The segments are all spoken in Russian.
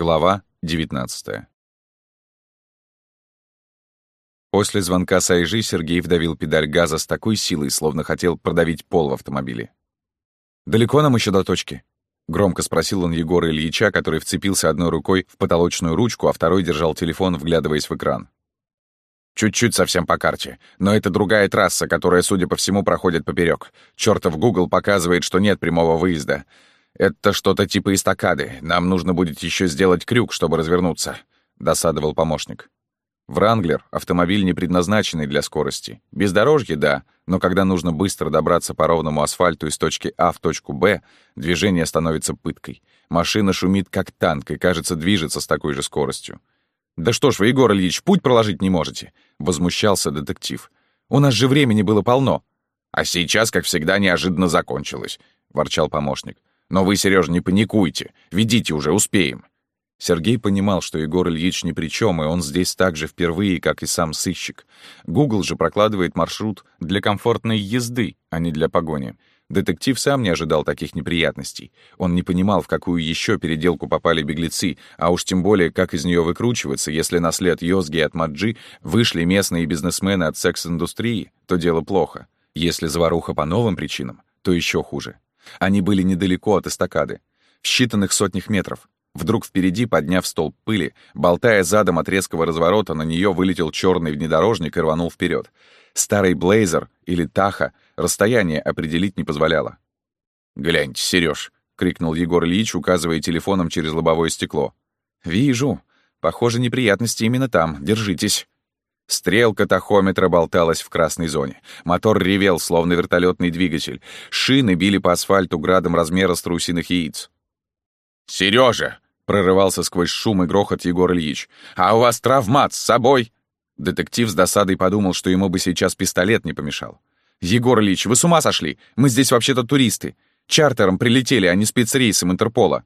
Глава 19 После звонка Сайжи Сергей вдавил педаль газа с такой силой, словно хотел продавить пол в автомобиле. «Далеко нам еще до точки?» — громко спросил он Егора Ильича, который вцепился одной рукой в потолочную ручку, а второй держал телефон, вглядываясь в экран. «Чуть-чуть совсем по карте. Но это другая трасса, которая, судя по всему, проходит поперек. Чёртов Google показывает, что нет прямого выезда. «Это что-то типа эстакады. Нам нужно будет еще сделать крюк, чтобы развернуться», — досадовал помощник. «Вранглер — автомобиль, не предназначенный для скорости. Бездорожье — да, но когда нужно быстро добраться по ровному асфальту из точки А в точку Б, движение становится пыткой. Машина шумит как танк и, кажется, движется с такой же скоростью. «Да что ж вы, Егор Ильич, путь проложить не можете?» — возмущался детектив. «У нас же времени было полно». «А сейчас, как всегда, неожиданно закончилось», — ворчал помощник. Но вы, Серёж, не паникуйте. Ведите уже, успеем». Сергей понимал, что Егор Ильич ни при чем, и он здесь так же впервые, как и сам сыщик. Google же прокладывает маршрут для комфортной езды, а не для погони. Детектив сам не ожидал таких неприятностей. Он не понимал, в какую еще переделку попали беглецы, а уж тем более, как из нее выкручиваться, если на след Йозги и Атмаджи вышли местные бизнесмены от секс-индустрии, то дело плохо. Если заваруха по новым причинам, то еще хуже. Они были недалеко от эстакады, в считанных сотнях метров. Вдруг впереди, подняв столб пыли, болтая задом от резкого разворота, на нее вылетел черный внедорожник и рванул вперед. Старый Блейзер или Таха расстояние определить не позволяло. «Гляньте, Сереж, крикнул Егор Ильич, указывая телефоном через лобовое стекло. «Вижу. Похоже, неприятности именно там. Держитесь». Стрелка тахометра болталась в красной зоне. Мотор ревел, словно вертолетный двигатель. Шины били по асфальту градом размера страусиных яиц. «Серёжа!» — прорывался сквозь шум и грохот Егор Ильич. «А у вас травмат с собой?» Детектив с досадой подумал, что ему бы сейчас пистолет не помешал. «Егор Ильич, вы с ума сошли? Мы здесь вообще-то туристы. Чартером прилетели, а не спецрейсом Интерпола».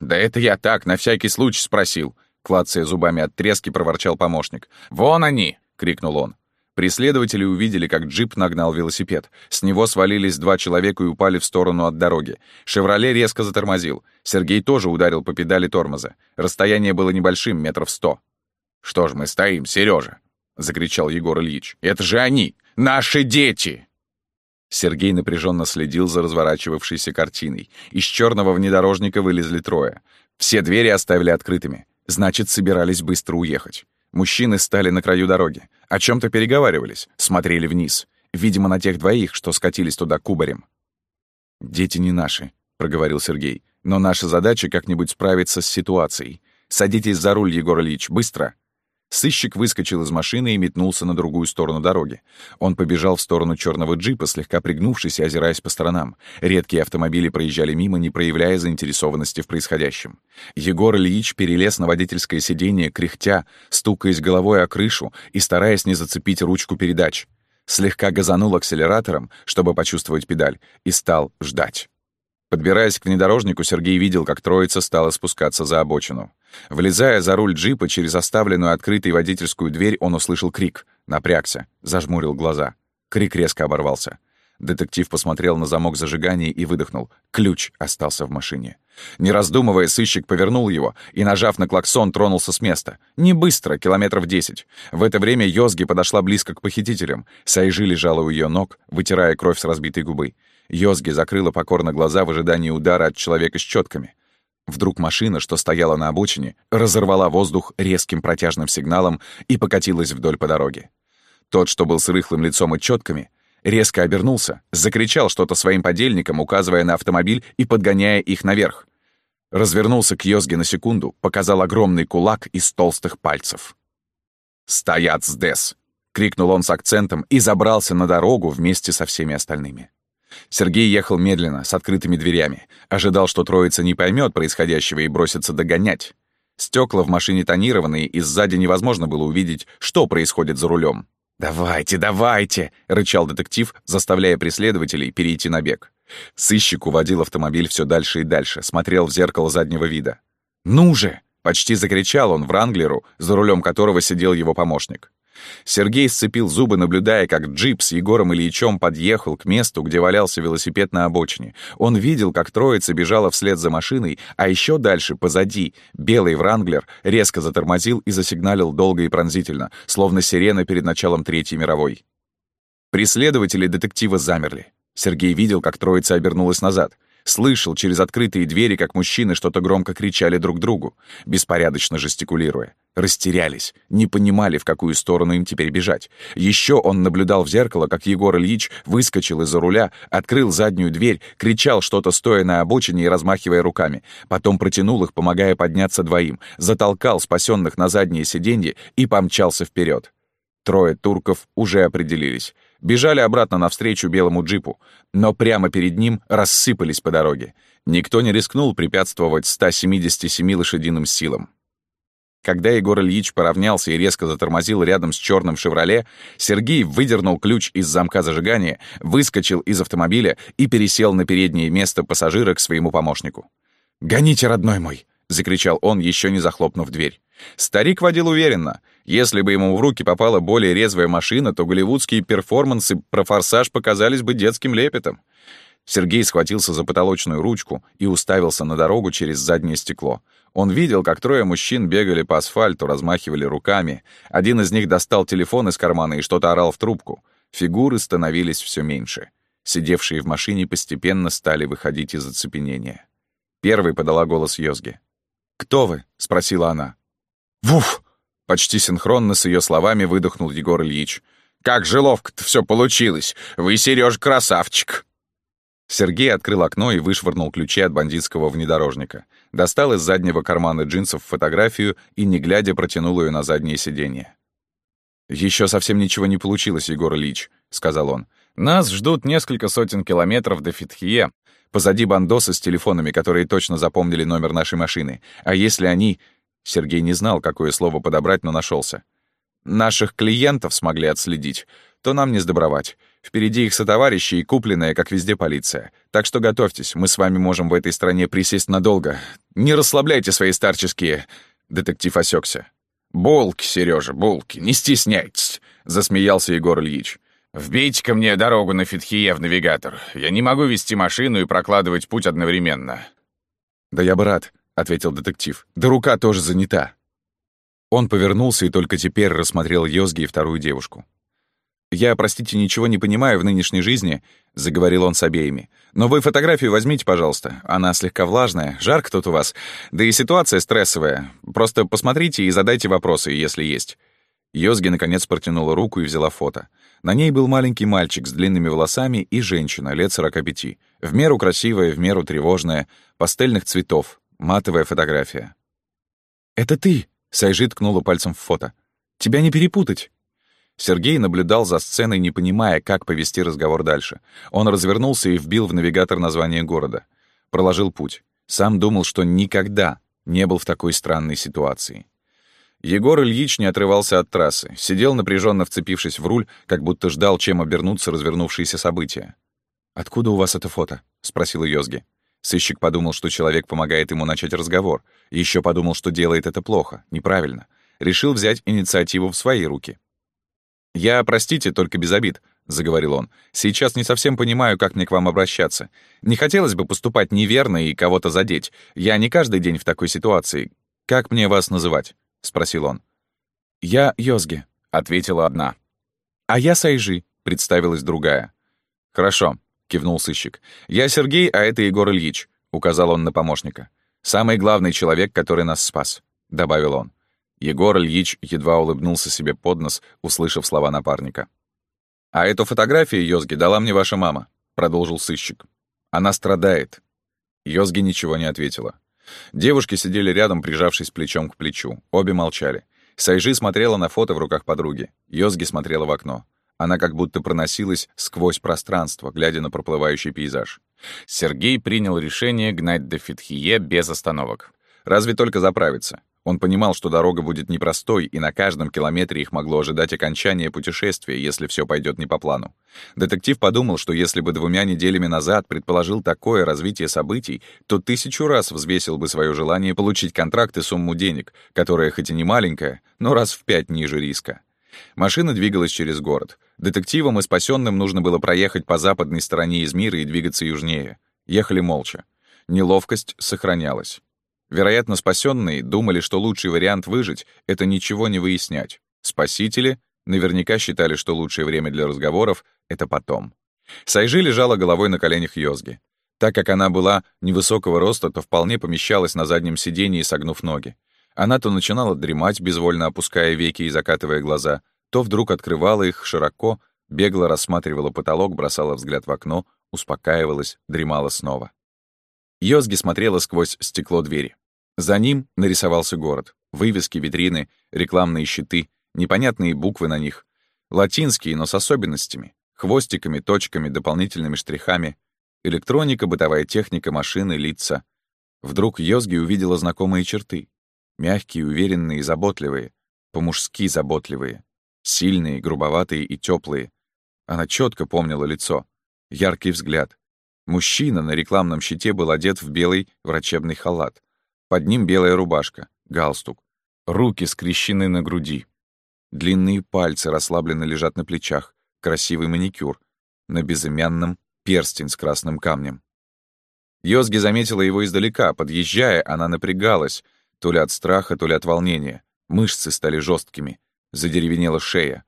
«Да это я так, на всякий случай спросил», — клацая зубами от трески, проворчал помощник. «Вон они!» Крикнул он. Преследователи увидели, как джип нагнал велосипед. С него свалились два человека и упали в сторону от дороги. «Шевроле» резко затормозил. Сергей тоже ударил по педали тормоза. Расстояние было небольшим, метров сто. «Что ж мы стоим, Сережа? закричал Егор Ильич. «Это же они! Наши дети!» Сергей напряженно следил за разворачивавшейся картиной. Из черного внедорожника вылезли трое. Все двери оставили открытыми. Значит, собирались быстро уехать. Мужчины стали на краю дороги. О чем то переговаривались, смотрели вниз. Видимо, на тех двоих, что скатились туда кубарем. «Дети не наши», — проговорил Сергей. «Но наша задача — как-нибудь справиться с ситуацией. Садитесь за руль, Егор Ильич, быстро!» Сыщик выскочил из машины и метнулся на другую сторону дороги. Он побежал в сторону черного джипа, слегка пригнувшись и озираясь по сторонам. Редкие автомобили проезжали мимо, не проявляя заинтересованности в происходящем. Егор Ильич перелез на водительское сиденье, кряхтя, стукаясь головой о крышу и стараясь не зацепить ручку передач. Слегка газанул акселератором, чтобы почувствовать педаль, и стал ждать. Подбираясь к внедорожнику, Сергей видел, как троица стала спускаться за обочину. Влезая за руль джипа через оставленную открытой водительскую дверь, он услышал крик. Напрягся, зажмурил глаза. Крик резко оборвался. Детектив посмотрел на замок зажигания и выдохнул. Ключ остался в машине. Не раздумывая, сыщик повернул его и, нажав на клаксон, тронулся с места. Не быстро, километров десять. В это время Йозги подошла близко к похитителям. Сайжи лежала у ее ног, вытирая кровь с разбитой губы. Йозги закрыла покорно глаза в ожидании удара от человека с четками. Вдруг машина, что стояла на обочине, разорвала воздух резким протяжным сигналом и покатилась вдоль по дороге. Тот, что был с рыхлым лицом и четками, резко обернулся, закричал что-то своим подельникам, указывая на автомобиль и подгоняя их наверх. Развернулся к Йозге на секунду, показал огромный кулак из толстых пальцев. «Стоят здесь!» — крикнул он с акцентом и забрался на дорогу вместе со всеми остальными. Сергей ехал медленно, с открытыми дверями. Ожидал, что троица не поймет происходящего и бросится догонять. Стекла в машине тонированные, и сзади невозможно было увидеть, что происходит за рулем. «Давайте, давайте!» — рычал детектив, заставляя преследователей перейти на бег. Сыщик уводил автомобиль все дальше и дальше, смотрел в зеркало заднего вида. «Ну же!» — почти закричал он Вранглеру, за рулем которого сидел его помощник. Сергей сцепил зубы, наблюдая, как джип с Егором Ильичем подъехал к месту, где валялся велосипед на обочине. Он видел, как троица бежала вслед за машиной, а еще дальше, позади, белый Вранглер резко затормозил и засигналил долго и пронзительно, словно сирена перед началом Третьей мировой. Преследователи детектива замерли. Сергей видел, как троица обернулась назад — Слышал через открытые двери, как мужчины что-то громко кричали друг другу, беспорядочно жестикулируя. Растерялись, не понимали, в какую сторону им теперь бежать. Еще он наблюдал в зеркало, как Егор Ильич выскочил из-за руля, открыл заднюю дверь, кричал что-то стоя на обочине и размахивая руками. Потом протянул их, помогая подняться двоим, затолкал спасенных на заднее сиденье и помчался вперед. Трое турков уже определились — Бежали обратно навстречу белому джипу, но прямо перед ним рассыпались по дороге. Никто не рискнул препятствовать 177 лошадиным силам. Когда Егор Ильич поравнялся и резко затормозил рядом с черным «Шевроле», Сергей выдернул ключ из замка зажигания, выскочил из автомобиля и пересел на переднее место пассажира к своему помощнику. «Гоните, родной мой!» — закричал он, еще не захлопнув дверь. Старик водил уверенно. Если бы ему в руки попала более резвая машина, то голливудские перформансы про форсаж показались бы детским лепетом. Сергей схватился за потолочную ручку и уставился на дорогу через заднее стекло. Он видел, как трое мужчин бегали по асфальту, размахивали руками. Один из них достал телефон из кармана и что-то орал в трубку. Фигуры становились все меньше. Сидевшие в машине постепенно стали выходить из оцепенения. Первой подала голос Йозги. «Кто вы?» — спросила она. «Вуф!» — почти синхронно с ее словами выдохнул Егор Ильич. «Как же ловко-то все получилось! Вы, Сереж, красавчик!» Сергей открыл окно и вышвырнул ключи от бандитского внедорожника. Достал из заднего кармана джинсов фотографию и, не глядя, протянул ее на заднее сиденье. Еще совсем ничего не получилось, Егор Ильич», — сказал он. «Нас ждут несколько сотен километров до Фитхие. Позади бандосы с телефонами, которые точно запомнили номер нашей машины. А если они Сергей не знал, какое слово подобрать, но нашелся. «Наших клиентов смогли отследить, то нам не сдобровать. Впереди их сотоварищи и купленная, как везде, полиция. Так что готовьтесь, мы с вами можем в этой стране присесть надолго. Не расслабляйте свои старческие...» Детектив осекся. «Булки, Сережа, булки, не стесняйтесь», — засмеялся Егор Ильич. «Вбейте-ка мне дорогу на Фитхие в навигатор. Я не могу вести машину и прокладывать путь одновременно». «Да я бы рад», ответил детектив. «Да рука тоже занята». Он повернулся и только теперь рассмотрел Йозги и вторую девушку. «Я, простите, ничего не понимаю в нынешней жизни», — заговорил он с обеими. «Но вы фотографию возьмите, пожалуйста. Она слегка влажная, жарко тут у вас. Да и ситуация стрессовая. Просто посмотрите и задайте вопросы, если есть». Йозги, наконец, протянула руку и взяла фото. На ней был маленький мальчик с длинными волосами и женщина лет 45. В меру красивая, в меру тревожная, пастельных цветов, Матовая фотография. «Это ты!» — Сайжи ткнула пальцем в фото. «Тебя не перепутать!» Сергей наблюдал за сценой, не понимая, как повести разговор дальше. Он развернулся и вбил в навигатор название города. Проложил путь. Сам думал, что никогда не был в такой странной ситуации. Егор Ильич не отрывался от трассы, сидел напряженно вцепившись в руль, как будто ждал, чем обернуться развернувшиеся события. «Откуда у вас это фото?» — спросил Йозги. Сыщик подумал, что человек помогает ему начать разговор. Еще подумал, что делает это плохо, неправильно. Решил взять инициативу в свои руки. «Я, простите, только без обид», — заговорил он. «Сейчас не совсем понимаю, как мне к вам обращаться. Не хотелось бы поступать неверно и кого-то задеть. Я не каждый день в такой ситуации. Как мне вас называть?» — спросил он. «Я Йозги», — ответила одна. «А я Сайжи», — представилась другая. «Хорошо кивнул сыщик. «Я Сергей, а это Егор Ильич», — указал он на помощника. «Самый главный человек, который нас спас», — добавил он. Егор Ильич едва улыбнулся себе под нос, услышав слова напарника. «А эту фотографию, Йозги, дала мне ваша мама», — продолжил сыщик. «Она страдает». Йозги ничего не ответила. Девушки сидели рядом, прижавшись плечом к плечу. Обе молчали. Сайжи смотрела на фото в руках подруги. Йозги смотрела в окно. Она как будто проносилась сквозь пространство, глядя на проплывающий пейзаж. Сергей принял решение гнать до Фитхие без остановок. Разве только заправиться. Он понимал, что дорога будет непростой, и на каждом километре их могло ожидать окончание путешествия, если все пойдет не по плану. Детектив подумал, что если бы двумя неделями назад предположил такое развитие событий, то тысячу раз взвесил бы свое желание получить контракт и сумму денег, которая хоть и не маленькая, но раз в пять ниже риска. Машина двигалась через город. Детективам и спасенным нужно было проехать по западной стороне Измира и двигаться южнее. Ехали молча. Неловкость сохранялась. Вероятно, спасенные думали, что лучший вариант выжить — это ничего не выяснять. Спасители наверняка считали, что лучшее время для разговоров — это потом. Сайжи лежала головой на коленях Йозги. Так как она была невысокого роста, то вполне помещалась на заднем сиденье, согнув ноги. Она то начинала дремать, безвольно опуская веки и закатывая глаза, то вдруг открывала их широко, бегло рассматривала потолок, бросала взгляд в окно, успокаивалась, дремала снова. Йозги смотрела сквозь стекло двери. За ним нарисовался город. Вывески, витрины, рекламные щиты, непонятные буквы на них. Латинские, но с особенностями. Хвостиками, точками, дополнительными штрихами. Электроника, бытовая техника, машины, лица. Вдруг Йозги увидела знакомые черты. Мягкие, уверенные, заботливые. По-мужски заботливые. Сильные, грубоватые и теплые. Она четко помнила лицо. Яркий взгляд. Мужчина на рекламном щите был одет в белый врачебный халат. Под ним белая рубашка, галстук. Руки скрещены на груди. Длинные пальцы расслабленно лежат на плечах. Красивый маникюр. На безымянном перстень с красным камнем. Йозги заметила его издалека. Подъезжая, она напрягалась, то ли от страха, то ли от волнения. Мышцы стали жесткими. Задеревенела шея.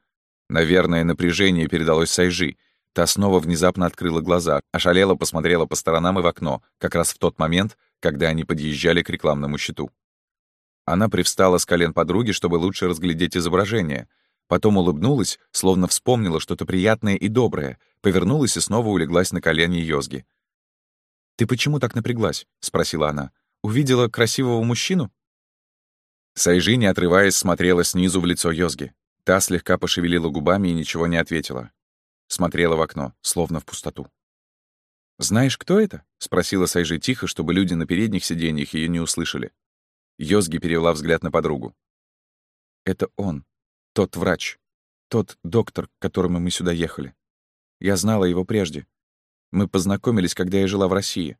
Наверное, напряжение передалось Сайжи. Та снова внезапно открыла глаза, ошалела, посмотрела по сторонам и в окно, как раз в тот момент, когда они подъезжали к рекламному щиту. Она привстала с колен подруги, чтобы лучше разглядеть изображение. Потом улыбнулась, словно вспомнила что-то приятное и доброе, повернулась и снова улеглась на колени Йозги. «Ты почему так напряглась?» — спросила она. «Увидела красивого мужчину?» Сайжи, не отрываясь, смотрела снизу в лицо Йозги. Та слегка пошевелила губами и ничего не ответила. Смотрела в окно, словно в пустоту. «Знаешь, кто это?» — спросила Сайжи тихо, чтобы люди на передних сиденьях ее не услышали. Йозги перевела взгляд на подругу. «Это он, тот врач, тот доктор, к которому мы сюда ехали. Я знала его прежде. Мы познакомились, когда я жила в России.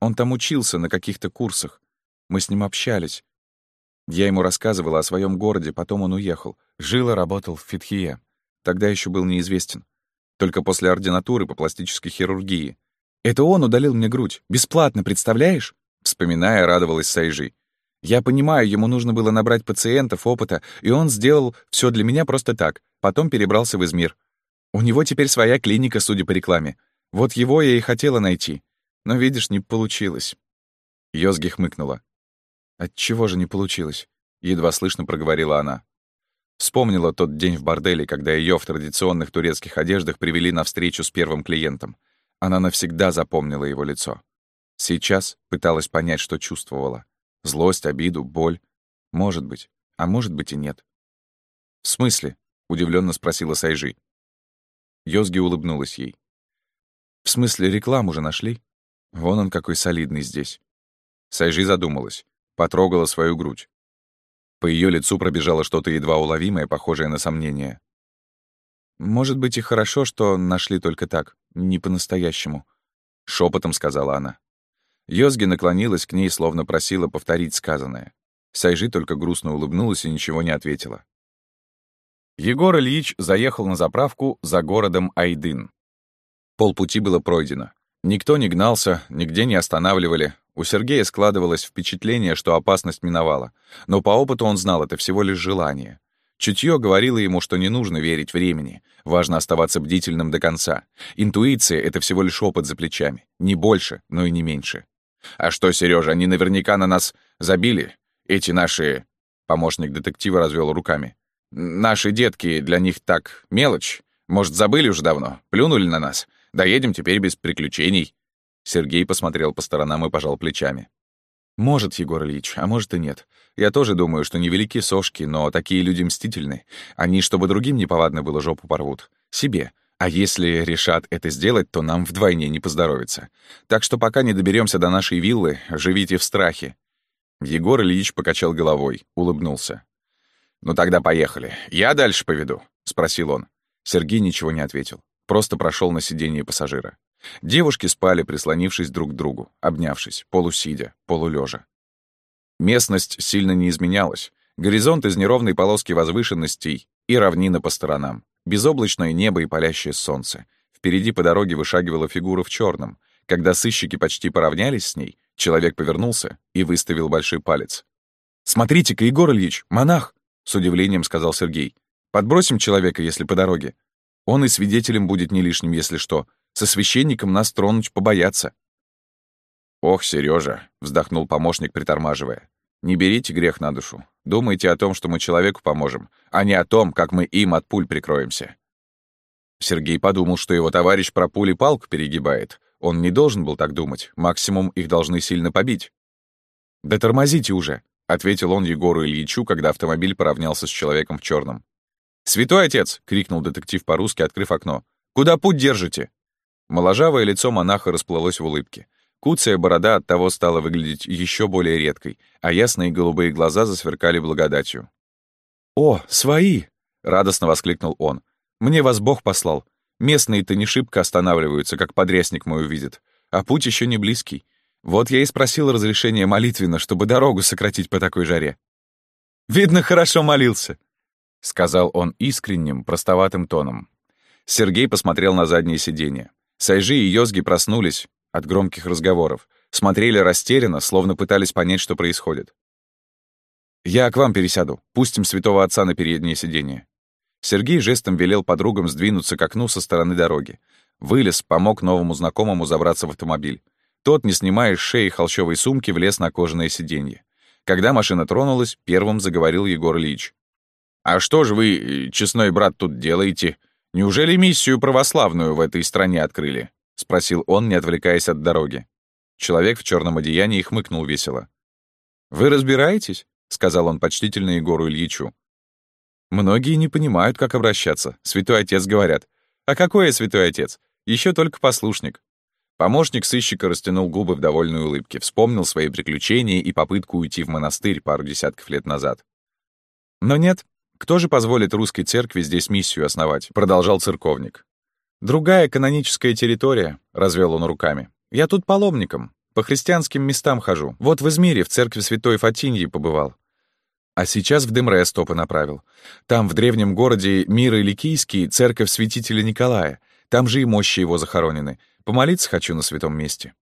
Он там учился на каких-то курсах. Мы с ним общались. Я ему рассказывала о своем городе, потом он уехал. Жил и работал в Фитхие. Тогда еще был неизвестен. Только после ординатуры по пластической хирургии. Это он удалил мне грудь. Бесплатно, представляешь? Вспоминая, радовалась Сайжи. Я понимаю, ему нужно было набрать пациентов, опыта, и он сделал все для меня просто так. Потом перебрался в Измир. У него теперь своя клиника, судя по рекламе. Вот его я и хотела найти. Но, видишь, не получилось. Йозги хмыкнула. Отчего же не получилось? Едва слышно проговорила она. Вспомнила тот день в борделе, когда ее в традиционных турецких одеждах привели на встречу с первым клиентом. Она навсегда запомнила его лицо. Сейчас пыталась понять, что чувствовала. Злость, обиду, боль. Может быть, а может быть и нет. «В смысле?» — удивленно спросила Сайжи. Йозги улыбнулась ей. «В смысле, рекламу же нашли? Вон он какой солидный здесь». Сайжи задумалась, потрогала свою грудь. По ее лицу пробежало что-то едва уловимое, похожее на сомнение. «Может быть, и хорошо, что нашли только так, не по-настоящему», — шепотом сказала она. Йозги наклонилась к ней, словно просила повторить сказанное. Сайжи только грустно улыбнулась и ничего не ответила. Егор Ильич заехал на заправку за городом Айдын. Полпути было пройдено. Никто не гнался, нигде не останавливали. У Сергея складывалось впечатление, что опасность миновала. Но по опыту он знал, это всего лишь желание. Чутье говорило ему, что не нужно верить времени. Важно оставаться бдительным до конца. Интуиция — это всего лишь опыт за плечами. Не больше, но и не меньше. «А что, Сережа, они наверняка на нас забили? Эти наши...» Помощник детектива развел руками. «Наши детки для них так мелочь. Может, забыли уже давно? Плюнули на нас? Доедем теперь без приключений». Сергей посмотрел по сторонам и пожал плечами. «Может, Егор Ильич, а может и нет. Я тоже думаю, что невелики сошки, но такие люди мстительны. Они, чтобы другим неповадно было, жопу порвут. Себе. А если решат это сделать, то нам вдвойне не поздоровится. Так что пока не доберемся до нашей виллы, живите в страхе». Егор Ильич покачал головой, улыбнулся. «Ну тогда поехали. Я дальше поведу», — спросил он. Сергей ничего не ответил. Просто прошел на сиденье пассажира. Девушки спали, прислонившись друг к другу, обнявшись, полусидя, полулежа. Местность сильно не изменялась. Горизонт из неровной полоски возвышенностей и равнина по сторонам. Безоблачное небо и палящее солнце. Впереди по дороге вышагивала фигура в черном. Когда сыщики почти поравнялись с ней, человек повернулся и выставил большой палец. «Смотрите-ка, Егор Ильич, монах!» — с удивлением сказал Сергей. «Подбросим человека, если по дороге. Он и свидетелем будет не лишним, если что. Со священником нас тронуть побояться». «Ох, Сережа, вздохнул помощник, притормаживая. «Не берите грех на душу. Думайте о том, что мы человеку поможем, а не о том, как мы им от пуль прикроемся». Сергей подумал, что его товарищ про пули палку перегибает. Он не должен был так думать. Максимум их должны сильно побить. «Да тормозите уже!» — ответил он Егору Ильичу, когда автомобиль поравнялся с человеком в черном. «Святой отец!» — крикнул детектив по-русски, открыв окно. «Куда путь держите?» Моложавое лицо монаха расплылось в улыбке. Куцая борода от того стала выглядеть еще более редкой, а ясные голубые глаза засверкали благодатью. «О, свои!» — радостно воскликнул он. «Мне вас Бог послал. Местные-то не шибко останавливаются, как подрясник мой увидит. А путь еще не близкий. Вот я и спросил разрешения молитвенно, чтобы дорогу сократить по такой жаре». «Видно, хорошо молился», — сказал он искренним, простоватым тоном. Сергей посмотрел на заднее сиденье. Сайжи и Йозги проснулись, от громких разговоров, смотрели растерянно, словно пытались понять, что происходит. «Я к вам пересяду. Пустим святого отца на переднее сиденье». Сергей жестом велел подругам сдвинуться к окну со стороны дороги. Вылез, помог новому знакомому забраться в автомобиль. Тот, не снимая с шеи холщовой сумки, влез на кожаное сиденье. Когда машина тронулась, первым заговорил Егор Ильич. «А что же вы, честной брат, тут делаете? Неужели миссию православную в этой стране открыли?» — спросил он, не отвлекаясь от дороги. Человек в черном одеянии хмыкнул весело. «Вы разбираетесь?» — сказал он почтительно Егору Ильичу. «Многие не понимают, как обращаться. Святой отец говорят. А какой я святой отец? Еще только послушник». Помощник сыщика растянул губы в довольной улыбке, вспомнил свои приключения и попытку уйти в монастырь пару десятков лет назад. «Но нет, кто же позволит русской церкви здесь миссию основать?» — продолжал церковник. «Другая каноническая территория», — развел он руками. «Я тут паломником, по христианским местам хожу. Вот в Измире в церкви Святой Фатиньи побывал. А сейчас в Демре стопы направил. Там, в древнем городе Мира Ликийский, церковь святителя Николая. Там же и мощи его захоронены. Помолиться хочу на святом месте».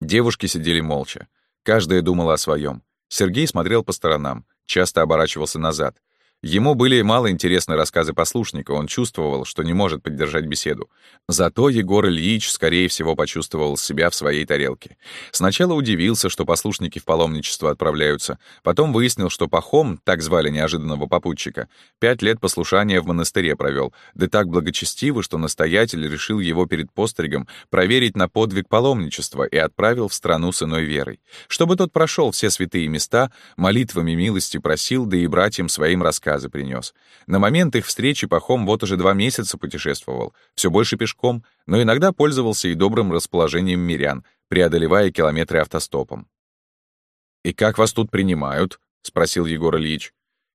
Девушки сидели молча. Каждая думала о своем. Сергей смотрел по сторонам, часто оборачивался назад. Ему были мало интересны рассказы послушника, он чувствовал, что не может поддержать беседу. Зато Егор Ильич, скорее всего, почувствовал себя в своей тарелке. Сначала удивился, что послушники в паломничество отправляются, потом выяснил, что Пахом, так звали неожиданного попутчика, пять лет послушания в монастыре провел, да так благочестиво, что настоятель решил его перед постригом проверить на подвиг паломничества и отправил в страну с иной верой. Чтобы тот прошел все святые места, молитвами милости просил, да и братьям своим рассказывал рассказы принес. На момент их встречи Пахом вот уже два месяца путешествовал, все больше пешком, но иногда пользовался и добрым расположением мирян, преодолевая километры автостопом. «И как вас тут принимают?» — спросил Егор Ильич.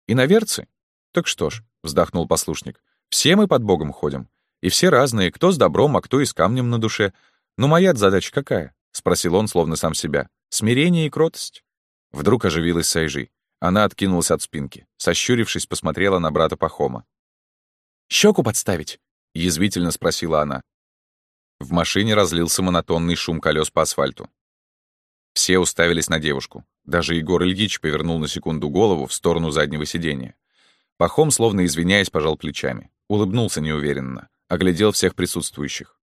«Иноверцы? Так что ж», — вздохнул послушник, — «все мы под Богом ходим. И все разные, кто с добром, а кто и с камнем на душе. Но моя задача какая?» — спросил он, словно сам себя. «Смирение и кротость». Вдруг оживилась Сайжи. Она откинулась от спинки. Сощурившись, посмотрела на брата Пахома. «Щеку подставить?» — язвительно спросила она. В машине разлился монотонный шум колес по асфальту. Все уставились на девушку. Даже Егор Ильич повернул на секунду голову в сторону заднего сиденья. Пахом, словно извиняясь, пожал плечами. Улыбнулся неуверенно. Оглядел всех присутствующих.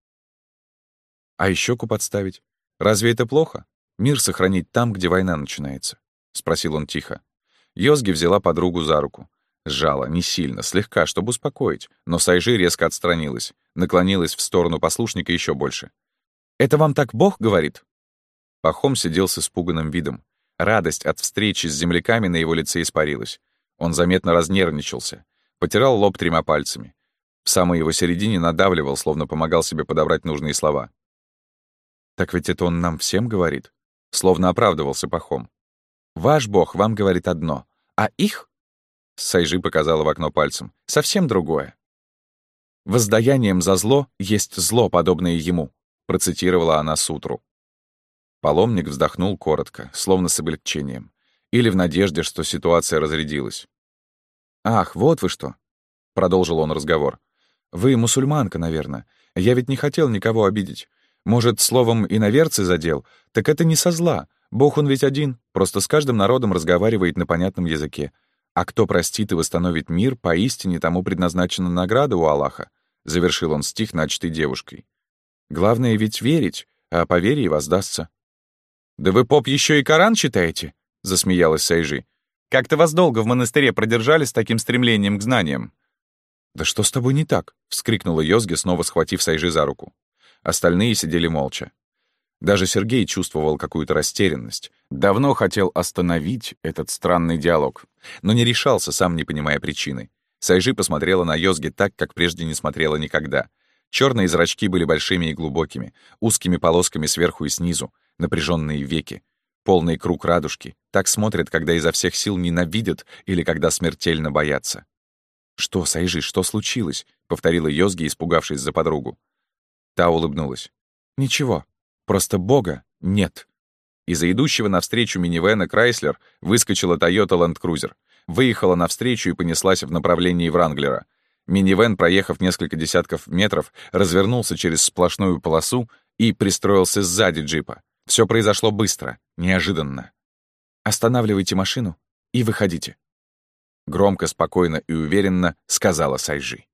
«А и щеку подставить? Разве это плохо? Мир сохранить там, где война начинается?» — спросил он тихо. Йозги взяла подругу за руку. Сжала, не сильно, слегка, чтобы успокоить, но Сайжи резко отстранилась, наклонилась в сторону послушника еще больше. «Это вам так Бог говорит?» Пахом сидел с испуганным видом. Радость от встречи с земляками на его лице испарилась. Он заметно разнервничался, потирал лоб тремя пальцами. В самой его середине надавливал, словно помогал себе подобрать нужные слова. «Так ведь это он нам всем говорит?» Словно оправдывался Пахом. «Ваш Бог вам говорит одно, а их, Сайжи показала в окно пальцем, совсем другое. «Воздаянием за зло есть зло, подобное ему», процитировала она сутру. Паломник вздохнул коротко, словно с облегчением. или в надежде, что ситуация разрядилась. «Ах, вот вы что!» — продолжил он разговор. «Вы мусульманка, наверное. Я ведь не хотел никого обидеть. Может, словом иноверцы задел? Так это не со зла. Бог он ведь один, просто с каждым народом разговаривает на понятном языке. А кто простит и восстановит мир, поистине тому предназначена награда у Аллаха. Завершил он стих, начатый девушкой. Главное ведь верить, а по вере воздастся. «Да вы, поп, еще и Коран читаете?» — засмеялась Сайжи. «Как-то вас долго в монастыре продержали с таким стремлением к знаниям». «Да что с тобой не так?» — вскрикнула Йозги, снова схватив Сайжи за руку. Остальные сидели молча. Даже Сергей чувствовал какую-то растерянность. Давно хотел остановить этот странный диалог, но не решался, сам не понимая причины. Сайжи посмотрела на Йозги так, как прежде не смотрела никогда. Черные зрачки были большими и глубокими, узкими полосками сверху и снизу, напряженные веки, полный круг радужки. Так смотрят, когда изо всех сил ненавидят или когда смертельно боятся. «Что, Сайжи, что случилось?» — повторила Йозги, испугавшись за подругу. Та улыбнулась. «Ничего, просто Бога нет». Из-за идущего навстречу минивэна Крайслер выскочила Toyota Land Cruiser, выехала навстречу и понеслась в направлении Вранглера. Минивэн, проехав несколько десятков метров, развернулся через сплошную полосу и пристроился сзади джипа. Все произошло быстро, неожиданно. «Останавливайте машину и выходите», — громко, спокойно и уверенно сказала Сайжи.